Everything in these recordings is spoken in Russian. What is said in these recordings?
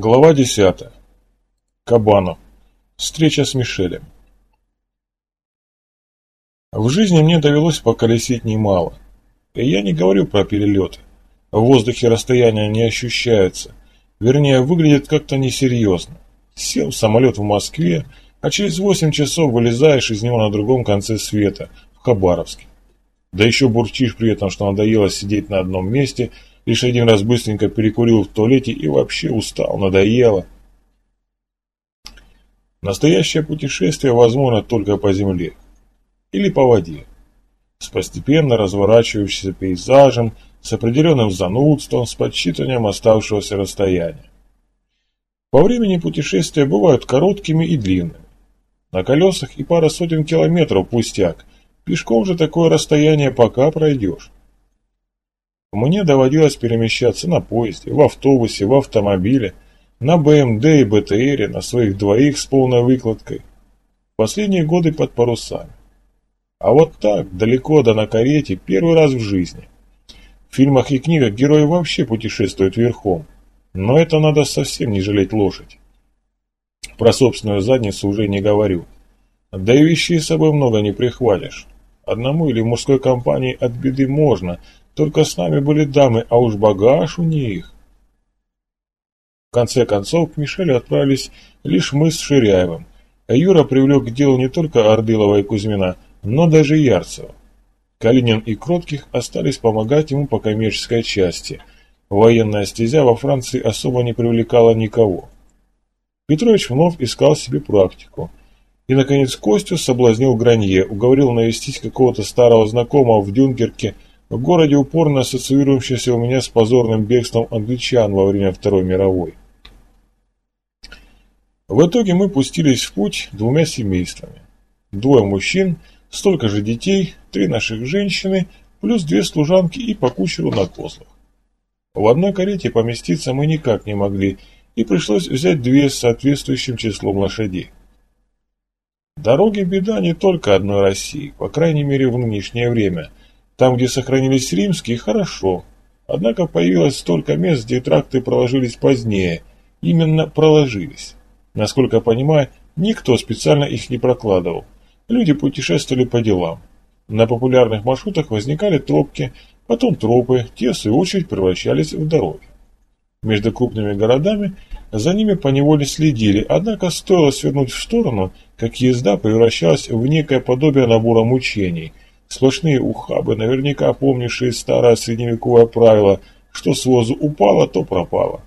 Глава 10. Кабанов. Встреча с Мишелем. В жизни мне довелось поколесить немало. И я не говорю про перелеты. В воздухе расстояние не ощущается. Вернее, выглядит как-то несерьезно. Сел в самолет в Москве, а через 8 часов вылезаешь из него на другом конце света, в Хабаровске. Да еще бурчишь при этом, что надоело сидеть на одном месте – Лишь один раз быстренько перекурил в туалете и вообще устал, надоело. Настоящее путешествие возможно только по земле или по воде, с постепенно разворачивающимся пейзажем, с определенным занудством, с подсчитыванием оставшегося расстояния. По времени путешествия бывают короткими и длинными. На колесах и пара сотен километров пустяк, пешком же такое расстояние пока пройдешь. Мне доводилось перемещаться на поезде, в автобусе, в автомобиле, на БМД и БТРе, на своих двоих с полной выкладкой. Последние годы под парусами. А вот так, далеко да на карете, первый раз в жизни. В фильмах и книгах герои вообще путешествуют верхом. Но это надо совсем не жалеть лошадь. Про собственную задницу уже не говорю. Да и вещей с собой много не прихватишь. Одному или в мужской компании от беды можно – только с нами были дамы, а уж багаж у них. В конце концов, к Мишелю отправились лишь мы с Ширяевым. Юра привлек к делу не только Ордылова и Кузьмина, но даже Ярцева. Калинин и Кротких остались помогать ему по коммерческой части. Военная стезя во Франции особо не привлекала никого. Петрович вновь искал себе практику. И, наконец, Костю соблазнил Гранье, уговорил навестить какого-то старого знакомого в Дюнкерке – в городе, упорно ассоциирующийся у меня с позорным бегством англичан во время Второй мировой. В итоге мы пустились в путь двумя семействами. Двое мужчин, столько же детей, три наших женщины, плюс две служанки и по кучеру на козлах. В одной карете поместиться мы никак не могли, и пришлось взять две с соответствующим числом лошадей. Дороги беда не только одной России, по крайней мере в нынешнее время, там, где сохранились римские, хорошо. Однако появилось столько мест, где тракты проложились позднее. Именно проложились. Насколько понимаю, никто специально их не прокладывал. Люди путешествовали по делам. На популярных маршрутах возникали тропки, потом тропы, те, в свою очередь, превращались в дороги. Между крупными городами за ними поневоле следили, однако стоило свернуть в сторону, как езда превращалась в некое подобие набора мучений – Сплошные ухабы, наверняка помнившие старое средневековое правило, что с возу упало, то пропало.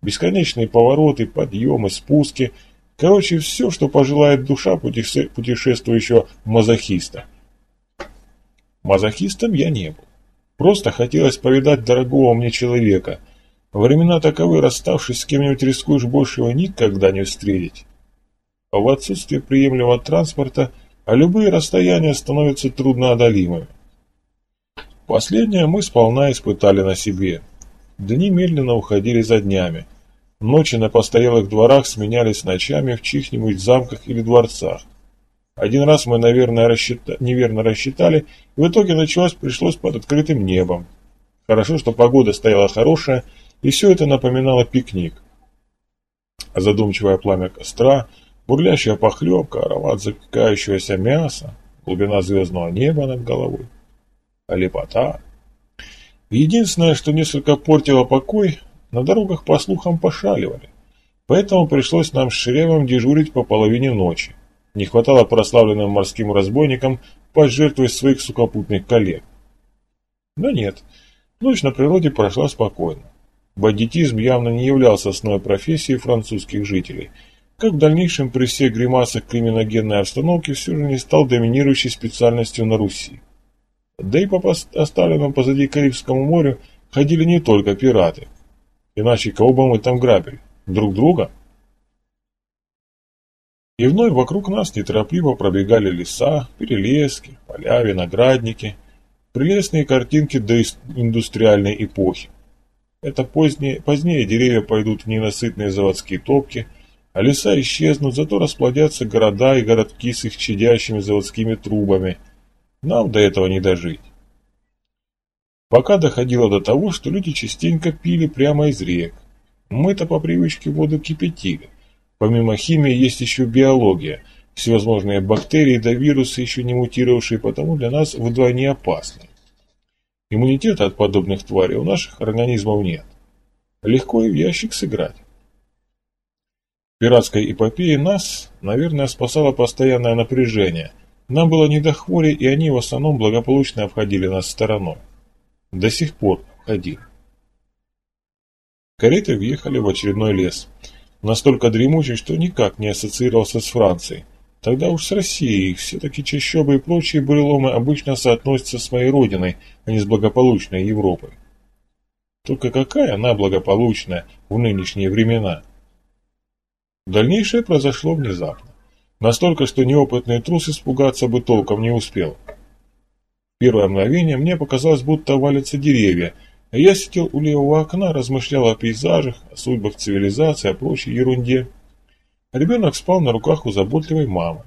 Бесконечные повороты, подъемы, спуски. Короче, все, что пожелает душа путешествующего мазохиста. Мазохистом я не был. Просто хотелось повидать дорогого мне человека. Времена таковы, расставшись с кем-нибудь, рискуешь больше его никогда не встретить. А в отсутствие приемлемого транспорта – а любые расстояния становятся трудноодолимыми. Последнее мы сполна испытали на себе. Дни медленно уходили за днями. Ночи на постоялых дворах сменялись ночами в чьих-нибудь замках или дворцах. Один раз мы, наверное, рассчита... неверно рассчитали, и в итоге началось пришлось под открытым небом. Хорошо, что погода стояла хорошая, и все это напоминало пикник. Задумчивое пламя костра – бурлящая похлебка, аромат запекающегося мяса, глубина звездного неба над головой. Лепота. Единственное, что несколько портило покой, на дорогах, по слухам, пошаливали. Поэтому пришлось нам с Шеревым дежурить по половине ночи. Не хватало прославленным морским разбойникам пожертвовать своих сухопутных коллег. Но нет, ночь на природе прошла спокойно. Бандитизм явно не являлся основной профессией французских жителей – как в дальнейшем при всех гримасах криминогенной обстановки все же не стал доминирующей специальностью на Руси. Да и по оставленному позади Карибскому морю ходили не только пираты. Иначе кого бы мы там грабили? Друг друга? И вновь вокруг нас неторопливо пробегали леса, перелески, поля, виноградники, прелестные картинки до индустриальной эпохи. Это позднее, позднее деревья пойдут в ненасытные заводские топки, а леса исчезнут, зато расплодятся города и городки с их чадящими заводскими трубами. Нам до этого не дожить. Пока доходило до того, что люди частенько пили прямо из рек. Мы-то по привычке воду кипятили. Помимо химии есть еще биология, всевозможные бактерии да вирусы, еще не мутировавшие, потому для нас вдвойне опасны. Иммунитета от подобных тварей у наших организмов нет. Легко и в ящик сыграть. В пиратской эпопее нас, наверное, спасало постоянное напряжение. Нам было не до хвори, и они в основном благополучно обходили нас стороной. До сих пор обходили. Кареты въехали в очередной лес. Настолько дремучий, что никак не ассоциировался с Францией. Тогда уж с Россией, все-таки чащобы и прочие буреломы обычно соотносятся с моей родиной, а не с благополучной Европой. Только какая она благополучная в нынешние времена? Дальнейшее произошло внезапно. Настолько, что неопытный трус испугаться бы толком не успел. Первое мгновение мне показалось, будто валятся деревья – я сидел у левого окна, размышлял о пейзажах, о судьбах цивилизации, о прочей ерунде. Ребенок спал на руках у заботливой мамы.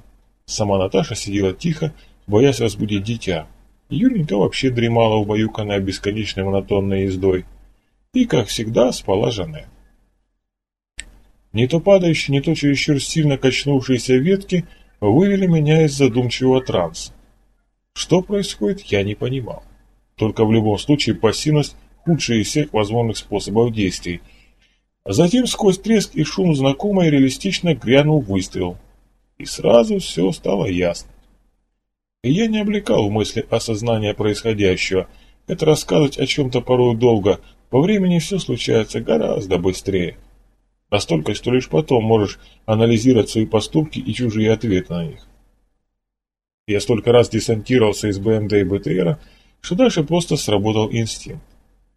Сама Наташа сидела тихо, боясь разбудить дитя. Юленька вообще дремала, убаюканная бесконечной монотонной ездой. И, как всегда, спала Жанет. Не то падающие, не то чересчур сильно качнувшиеся ветки вывели меня из задумчивого транса. Что происходит, я не понимал. Только в любом случае пассивность худший из всех возможных способов действий. Затем сквозь треск и шум знакомый реалистично грянул выстрел. И сразу все стало ясно. И я не облекал мысли осознания происходящего. Это рассказывать о чем-то порой долго, по времени все случается гораздо быстрее. Настолько, что лишь потом можешь анализировать свои поступки и чужие ответы на них. Я столько раз десантировался из БМД и БТРа, что дальше просто сработал инстинкт.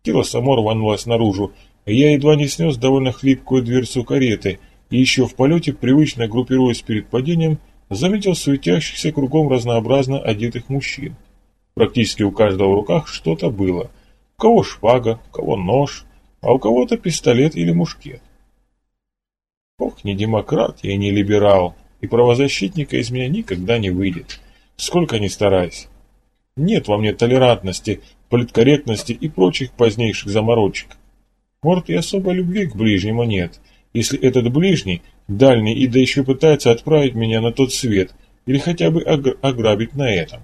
Тело само рванулось наружу, я едва не снес довольно хлипкую дверцу кареты, и еще в полете, привычно группируясь перед падением, заметил светящихся кругом разнообразно одетых мужчин. Практически у каждого в руках что-то было. У кого шпага, у кого нож, а у кого-то пистолет или мушкет. Ох, не демократ я и не либерал, и правозащитника из меня никогда не выйдет. Сколько ни старайся. Нет во мне толерантности, политкорректности и прочих позднейших заморочек. Может, и особой любви к ближнему нет, если этот ближний, дальний и да еще пытается отправить меня на тот свет, или хотя бы ограбить на этом.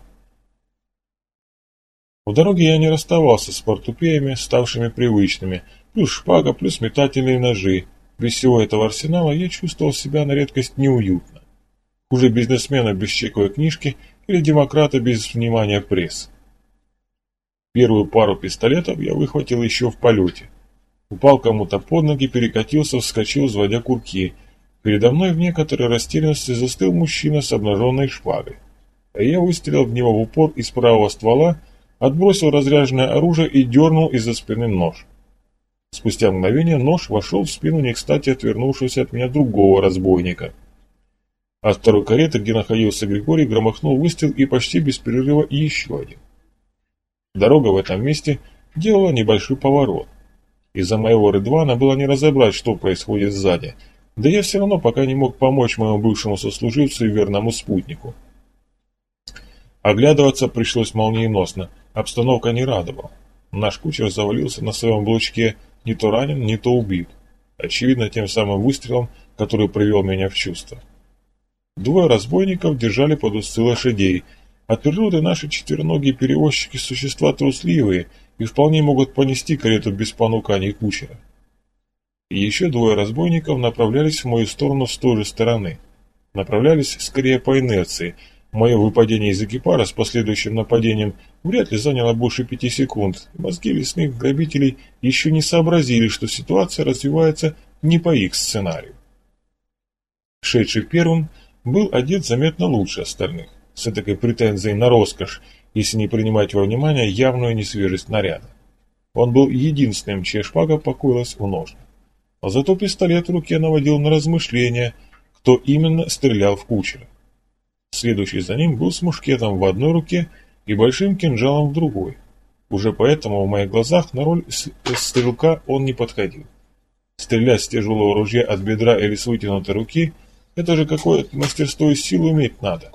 В дороге я не расставался с портупеями, ставшими привычными, плюс шпага, плюс метательные ножи. Без всего этого арсенала я чувствовал себя на редкость неуютно. Хуже бизнесмена без чековой книжки или демократа без внимания пресс. Первую пару пистолетов я выхватил еще в полете. Упал кому-то под ноги, перекатился, вскочил, взводя курки. Передо мной в некоторой растерянности застыл мужчина с обнаженной шпагой. А я выстрелил в него в упор из правого ствола, отбросил разряженное оружие и дернул из-за спины нож. Спустя мгновение нож вошел в спину не кстати отвернувшегося от меня другого разбойника. От второй кареты, где находился Григорий, громохнул выстрел и почти без перерыва еще один. Дорога в этом месте делала небольшой поворот. Из-за моего Редвана было не разобрать, что происходит сзади, да я все равно пока не мог помочь моему бывшему сослуживцу и верному спутнику. Оглядываться пришлось молниеносно, обстановка не радовала. Наш кучер завалился на своем блочке, не то ранен, не то убит. Очевидно, тем самым выстрелом, который привел меня в чувство. Двое разбойников держали под усы лошадей – от природы наши четвероногие перевозчики – существа трусливые и вполне могут понести карету без понуканий кучера. И еще двое разбойников направлялись в мою сторону с той же стороны. Направлялись скорее по инерции. Мое выпадение из экипара с последующим нападением вряд ли заняло больше пяти секунд. Мозги лесных грабителей еще не сообразили, что ситуация развивается не по их сценарию. Шедший первым был одет заметно лучше остальных с этой претензией на роскошь, если не принимать во внимание явную несвежесть наряда. Он был единственным, чья шпага покоилась в ножнах. А зато пистолет в руке наводил на размышления, кто именно стрелял в кучера. Следующий за ним был с мушкетом в одной руке и большим кинжалом в другой. Уже поэтому в моих глазах на роль стрелка он не подходил. Стрелять с тяжелого ружья от бедра или с вытянутой руки – это же какое-то мастерство и силу иметь надо.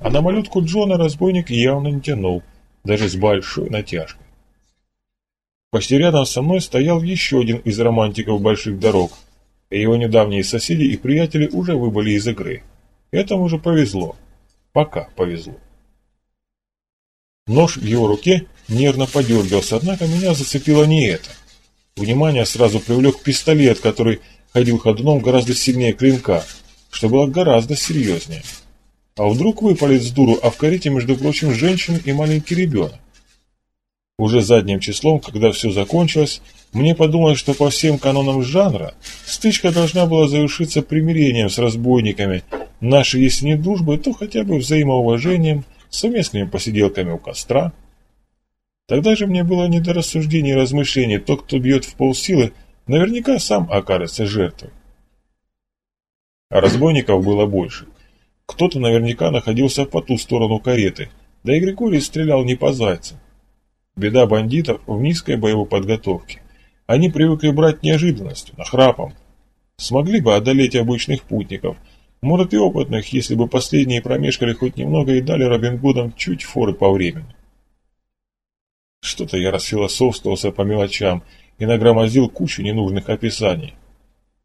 А на малютку Джона разбойник явно не тянул, даже с большой натяжкой. Почти рядом со мной стоял еще один из романтиков больших дорог, и его недавние соседи и приятели уже выбыли из игры. Этому уже повезло. Пока повезло. Нож в его руке нервно подергался, однако меня зацепило не это. Внимание сразу привлек пистолет, который ходил ходуном гораздо сильнее клинка, что было гораздо серьезнее. А вдруг выпалит с дуру, а в карете, между прочим, женщина и маленький ребенок. Уже задним числом, когда все закончилось, мне подумалось, что по всем канонам жанра стычка должна была завершиться примирением с разбойниками, нашей, если не дружбой, то хотя бы взаимоуважением, совместными посиделками у костра. Тогда же мне было не до рассуждений и размышлений, тот, кто бьет в полсилы, наверняка сам окажется жертвой. А разбойников было больше. Кто-то наверняка находился по ту сторону кареты, да и Григорий стрелял не по зайцам. Беда бандитов в низкой боевой подготовке. Они привыкли брать неожиданностью, нахрапом. Смогли бы одолеть обычных путников, может и опытных, если бы последние промешкали хоть немного и дали Робин Гудам чуть форы по времени. Что-то я расфилософствовался по мелочам и нагромоздил кучу ненужных описаний.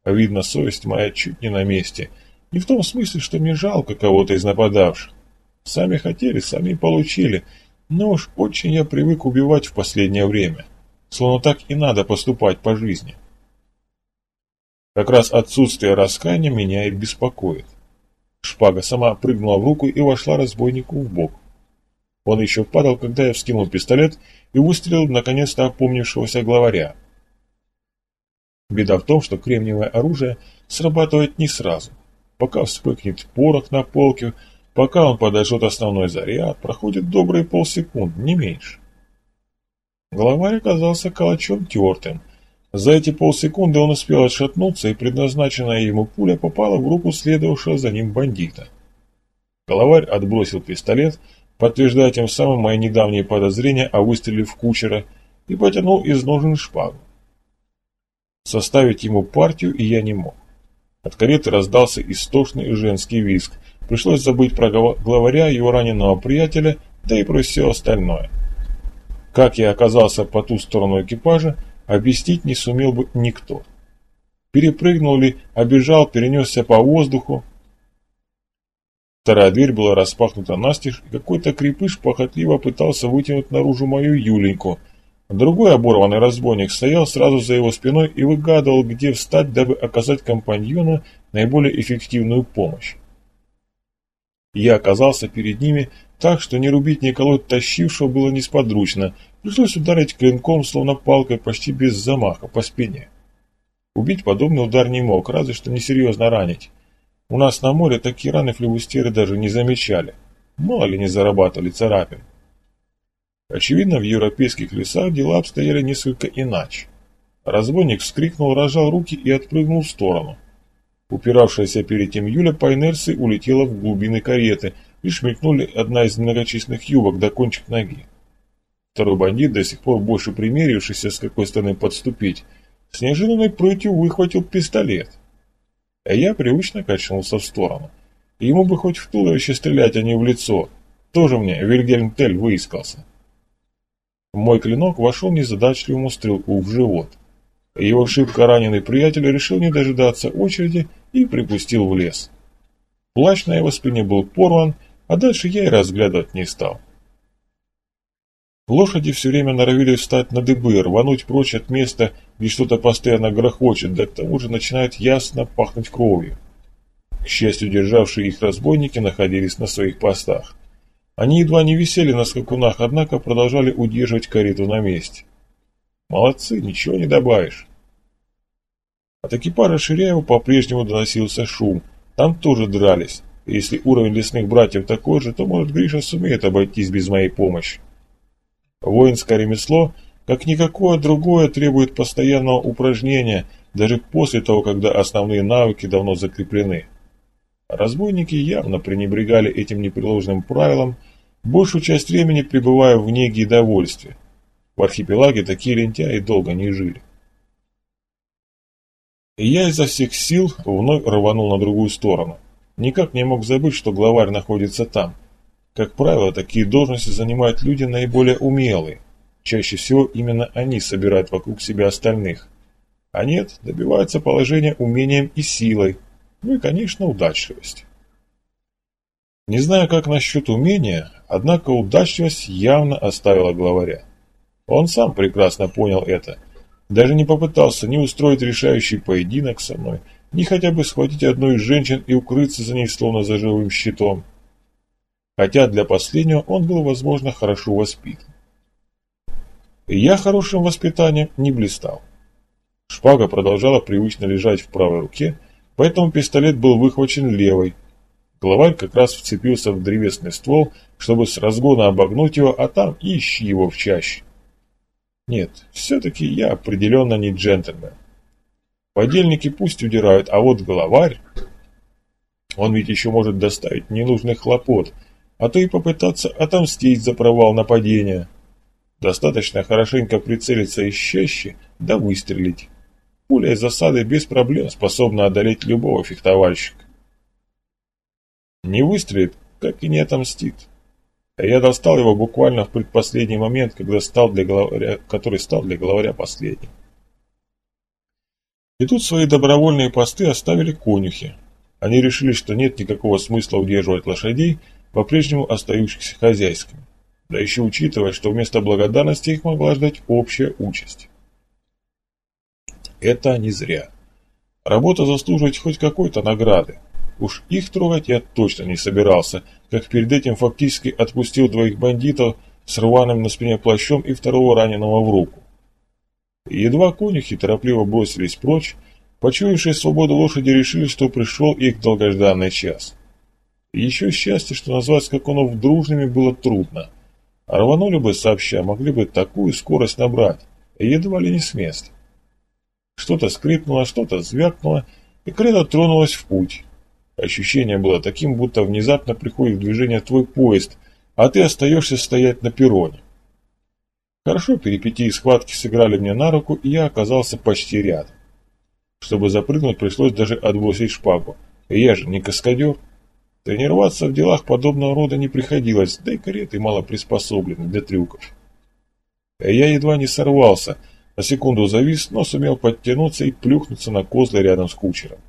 Видно, совесть моя чуть не на месте. Не в том смысле, что мне жалко кого-то из нападавших. Сами хотели, сами получили. Но уж очень я привык убивать в последнее время. Словно так и надо поступать по жизни. Как раз отсутствие раскаяния меня и беспокоит. Шпага сама прыгнула в руку и вошла разбойнику в бок. Он еще падал, когда я вскинул пистолет и выстрелил наконец-то опомнившегося главаря. Беда в том, что кремниевое оружие срабатывает не сразу. Пока вспыхнет порох на полке, пока он подожжет основной заряд, проходит добрые полсекунд, не меньше. Главарь оказался калачом тертым. За эти полсекунды он успел отшатнуться, и предназначенная ему пуля попала в руку следовавшего за ним бандита. Головарь отбросил пистолет, подтверждая тем самым мои недавние подозрения о выстреле в кучера, и потянул из ножен шпагу. Составить ему партию и я не мог. От кареты раздался истошный женский визг. Пришлось забыть про главаря, его раненого приятеля, да и про все остальное. Как я оказался по ту сторону экипажа, объяснить не сумел бы никто. Перепрыгнул ли, обежал, перенесся по воздуху. Вторая дверь была распахнута настежь, и какой-то крепыш похотливо пытался вытянуть наружу мою Юленьку – Другой оборванный разбойник стоял сразу за его спиной и выгадывал, где встать, дабы оказать компаньону наиболее эффективную помощь. Я оказался перед ними так, что не рубить, ни колоть тащившего было несподручно. Пришлось ударить клинком, словно палкой, почти без замаха, по спине. Убить подобный удар не мог, разве что несерьезно ранить. У нас на море такие раны флебустеры даже не замечали. Мало ли не зарабатывали царапин. Очевидно, в европейских лесах дела обстояли несколько иначе. Разбойник вскрикнул, разжал руки и отпрыгнул в сторону. Упиравшаяся перед тем Юля по инерции улетела в глубины кареты, лишь мелькнули одна из многочисленных юбок до кончик ноги. Второй бандит, до сих пор больше примерившийся, с какой стороны подступить, с неожиданной прытью выхватил пистолет. А я привычно качнулся в сторону. Ему бы хоть в туловище стрелять, а не в лицо. Тоже мне Вильгельм Тель выискался. Мой клинок вошел незадачливому стрелку в живот. Его шибко раненый приятель решил не дожидаться очереди и припустил в лес. Плащ на его спине был порван, а дальше я и разглядывать не стал. Лошади все время норовили встать на дыбы, рвануть прочь от места, где что-то постоянно грохочет, да к тому же начинает ясно пахнуть кровью. К счастью, державшие их разбойники находились на своих постах. Они едва не висели на скакунах, однако продолжали удерживать карету на месте. Молодцы, ничего не добавишь. От экипажа Ширяева по-прежнему доносился шум. Там тоже дрались. И если уровень лесных братьев такой же, то, может, Гриша сумеет обойтись без моей помощи. Воинское ремесло, как никакое другое, требует постоянного упражнения, даже после того, когда основные навыки давно закреплены. Разбойники явно пренебрегали этим непреложным правилом, большую часть времени пребывая в неге и довольстве. В архипелаге такие лентяи долго не жили. И я изо всех сил вновь рванул на другую сторону. Никак не мог забыть, что главарь находится там. Как правило, такие должности занимают люди наиболее умелые. Чаще всего именно они собирают вокруг себя остальных. А нет, добиваются положения умением и силой, ну и, конечно, удачливостью. Не знаю, как насчет умения, однако удачливость явно оставила главаря. Он сам прекрасно понял это. Даже не попытался ни устроить решающий поединок со мной, ни хотя бы схватить одну из женщин и укрыться за ней словно за живым щитом. Хотя для последнего он был, возможно, хорошо воспитан. Я хорошим воспитанием не блистал. Шпага продолжала привычно лежать в правой руке, поэтому пистолет был выхвачен левой. Главарь как раз вцепился в древесный ствол, чтобы с разгона обогнуть его, а там ищи его в чаще. Нет, все-таки я определенно не джентльмен. Подельники пусть удирают, а вот главарь... Он ведь еще может доставить ненужных хлопот, а то и попытаться отомстить за провал нападения. Достаточно хорошенько прицелиться из чаще, да выстрелить. Пуля из засады без проблем способна одолеть любого фехтовальщика. Не выстрелит, как и не отомстит. А я достал его буквально в предпоследний момент, когда стал для главаря, который стал для главаря последним. И тут свои добровольные посты оставили конюхи. Они решили, что нет никакого смысла удерживать лошадей, по-прежнему остающихся хозяйскими. Да еще учитывая, что вместо благодарности их могла ждать общая участь. Это не зря. Работа заслуживает хоть какой-то награды. Уж их трогать я точно не собирался, как перед этим фактически отпустил двоих бандитов с рваным на спине плащом и второго раненого в руку. Едва конюхи торопливо бросились прочь, почуявшие свободу лошади решили, что пришел их долгожданный час. еще счастье, что назвать скакунов дружными было трудно. А рванули бы сообща, могли бы такую скорость набрать, едва ли не с места. Что-то скрипнуло, что-то звякнуло, и крыто тронулась в путь. Ощущение было таким, будто внезапно приходит в движение твой поезд, а ты остаешься стоять на перроне. Хорошо перипетии схватки сыграли мне на руку, и я оказался почти рядом. Чтобы запрыгнуть, пришлось даже отбросить шпагу. И я же не каскадер. Тренироваться в делах подобного рода не приходилось, да и кареты мало приспособлены для трюков. И я едва не сорвался, на секунду завис, но сумел подтянуться и плюхнуться на козлы рядом с кучером.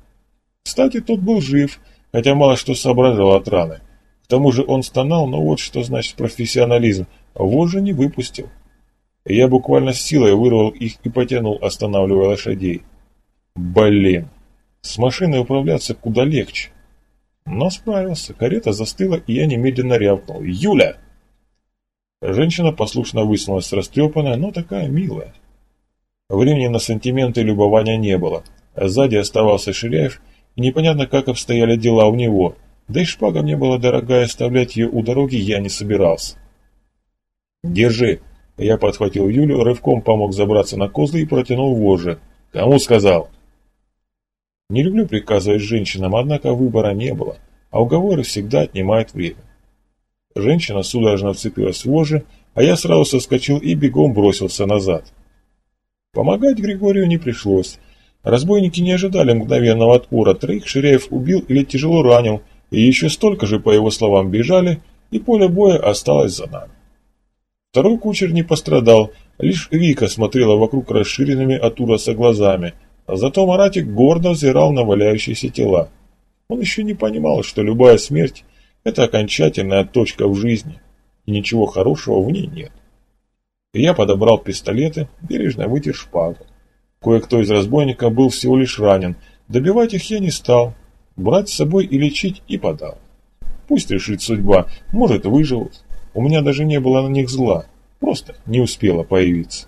Кстати, тот был жив, хотя мало что соображал от раны. К тому же он стонал, но вот что значит профессионализм, вожжи не выпустил. Я буквально с силой вырвал их и потянул, останавливая лошадей. Блин, с машиной управляться куда легче. Но справился, карета застыла, и я немедленно рявкнул. «Юля!» Женщина послушно высунулась растрепанная, но такая милая. Времени на сантименты и любования не было. Сзади оставался Ширяев, и непонятно, как обстояли дела у него. Да и шпага мне была дорогая, оставлять ее у дороги я не собирался. «Держи!» Я подхватил Юлю, рывком помог забраться на козлы и протянул вожжи. «Кому сказал?» Не люблю приказывать женщинам, однако выбора не было, а уговоры всегда отнимают время. Женщина судорожно вцепилась в вожжи, а я сразу соскочил и бегом бросился назад. Помогать Григорию не пришлось. Разбойники не ожидали мгновенного отпора, троих Ширяев убил или тяжело ранил, и еще столько же, по его словам, бежали, и поле боя осталось за нами. Второй кучер не пострадал, лишь Вика смотрела вокруг расширенными от ужаса глазами, а зато Маратик гордо взирал на валяющиеся тела. Он еще не понимал, что любая смерть – это окончательная точка в жизни, и ничего хорошего в ней нет. Я подобрал пистолеты, бережно вытер шпагу. Кое-кто из разбойников был всего лишь ранен, добивать их я не стал, брать с собой и лечить и подал. Пусть решит судьба, может выживут. У меня даже не было на них зла, просто не успела появиться.